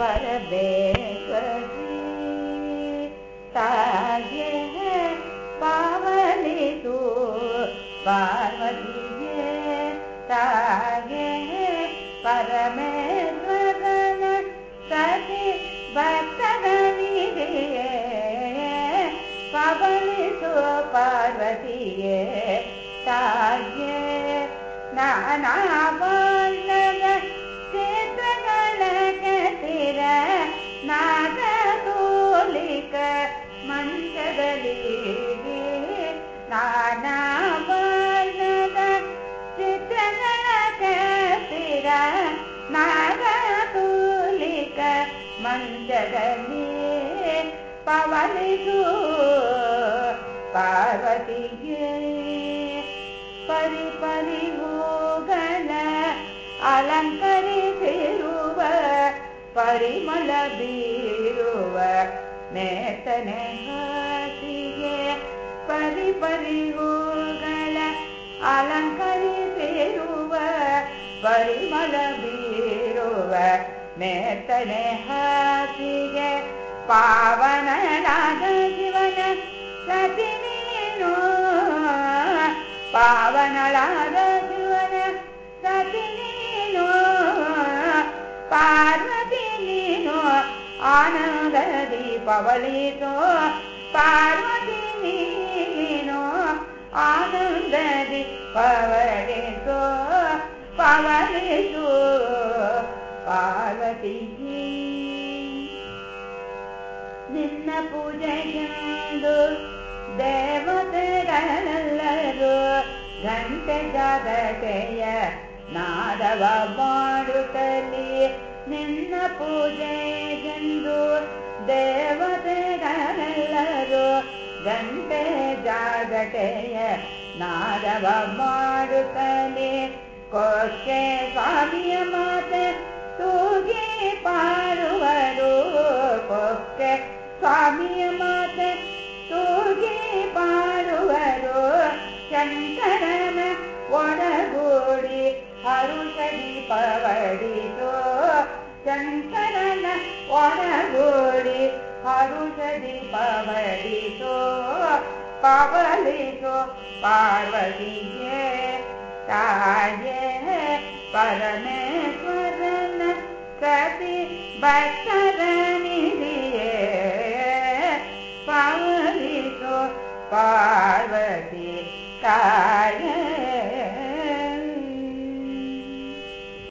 परमेश्वरी ताये पावनी तू पार्वती ताये परमेश्वरन सति भक्तगणिरे पावनी तू पार्वती ताये नाना ನಾನಾ ಬಣ್ಣದ ಚಿತ್ರಗಳ ಕಸಿರ ನಾಗತೂಲಿಕ ಮಂಚದಲ್ಲಿ ಪವನಿಸು ಪಾರ್ವತಿಗೆ ಪರಿ ಪರಿ ಹೂಗಳ ಅಲಂಕರಿಸಿರುವ ಪರಿಮಳ ಬೀರುವ ನೇತನೆ ಹಾಸಿಗೆ ಪರಿ ಪರಿ ಹೂಗಳ ಅಲಂಕರಿಸಿರುವ ಪರಿಮಳ ಬೀರುವ ನೇತನೆ ಹಾಸಿಗೆ ಪಾವನನಾದ ಶಿವನ ಸತಿ ನೀನು ಪಾವನಳಾದ ಶಿವನ ಸತಿ ನೀನು ಪಾರ್ವತಿ ನೀನು ಆನಂದದಿ ಪವಳಿಸೋ ಪಾರ್ವತಿ ನೀನು ಆನಂದದಿ ಪವಳಿಸೋ ಪವಳಿಸೋ ಪಾರ್ವತಿ. ನಿನ್ನ ಪೂಜೆಗೆಂದು ದೇವತೆಗಳೆಲ್ಲರೂ ಗಂಟೆ ಜಾಗತೆಯ ನಾದವ ಮಾಡುತ್ತಲಿ ನಿನ್ನ ಪೂಜೆಗೆಂದು ದೇವತೆಗಳೆಲ್ಲರೂ ಗಂಟೆ ಜಾಗಟೆಯ ನಾದವ ಮಾಡುತ್ತಲಿ ಕೊಕ್ಕೆ ಸ್ವಾಮಿಯ ಮಾತೆ ತೂಗಿ ಪಾಡುವರು ಕೊಕ್ಕೆ ಸ್ವಾಮಿಯ ಮಾತೆ ತೂಗಿ ಪಾಡುವರು ಶಂಕರನ ಒಡಗೂಡಿ ಹರುಷದಿ ಪವಡಿಸೋ ಶಂಕರನ ಒಡಗೂಡಿ ಹರುಷದಿ ಪವಡಿಸೋ पावली को पार्वती के ताजे है परमेश्वरन सती बसरणी लिए पावली को पार्वती ताये